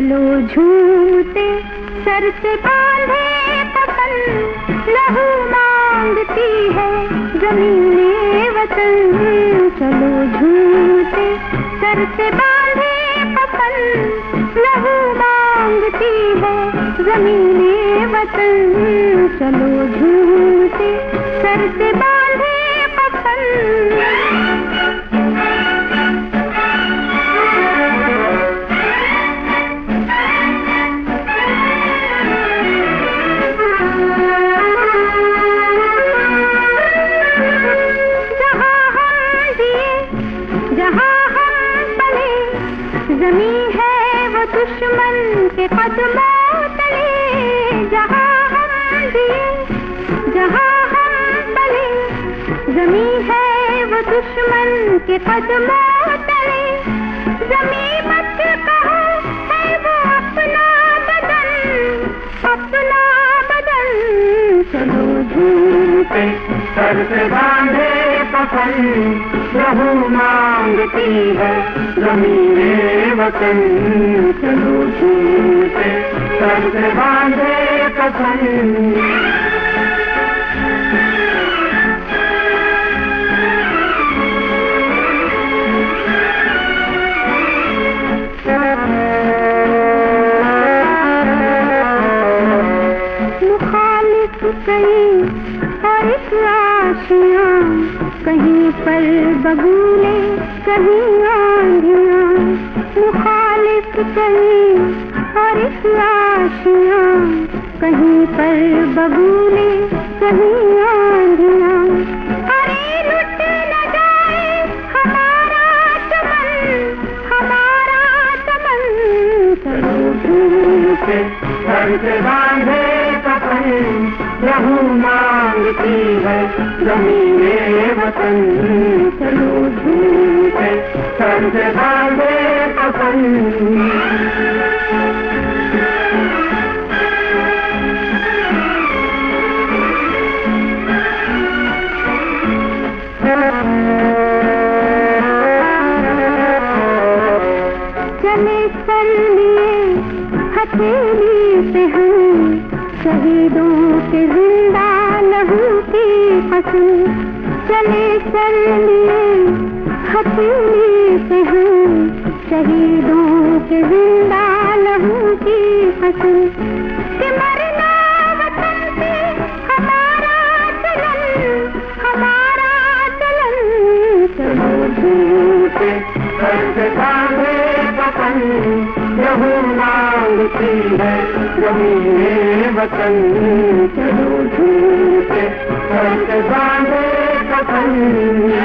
झूमते, सर से बांधे पतन। लहू मांगती है जमीने, वतन। चलो झूमते, सर से बांधे पतन। लहू मांगती है जमीने, वतन। चलो झूमते, सर से बांधे दुश्मन के कदमों तले जहाँ हम दिए जहाँ हम बले। जमी है वो दुश्मन के कदमों तले जमी मत कहो, है वो अपना बदन। अपना बदन। चलो झूठे सर से बांधे। पसंद प्रभु मांगती है। जमीने वतन चलो झूठे सर बांधे पसंद आशियाँ कहीं पर बबूले, कहीं आंधियाँ, मुखालिफ कहीं और आशियाँ। कहीं पर बबूले, कहीं आंधियाँ। अरे लुट हमारा हमारा प्रभु मांगती है, जमीने वतन चलो झूठे से पसंद चले चल लिए, हथेली पे हम शहीदों के ज़िंदा लहू की कसम चले चल लिए हथेली पे हम। शहीदों के ज़िंदा लहू की वतन सर से बांधे पसंद प्रभु मांगती है जमीने वतन चलो झूठे बांधे पसंद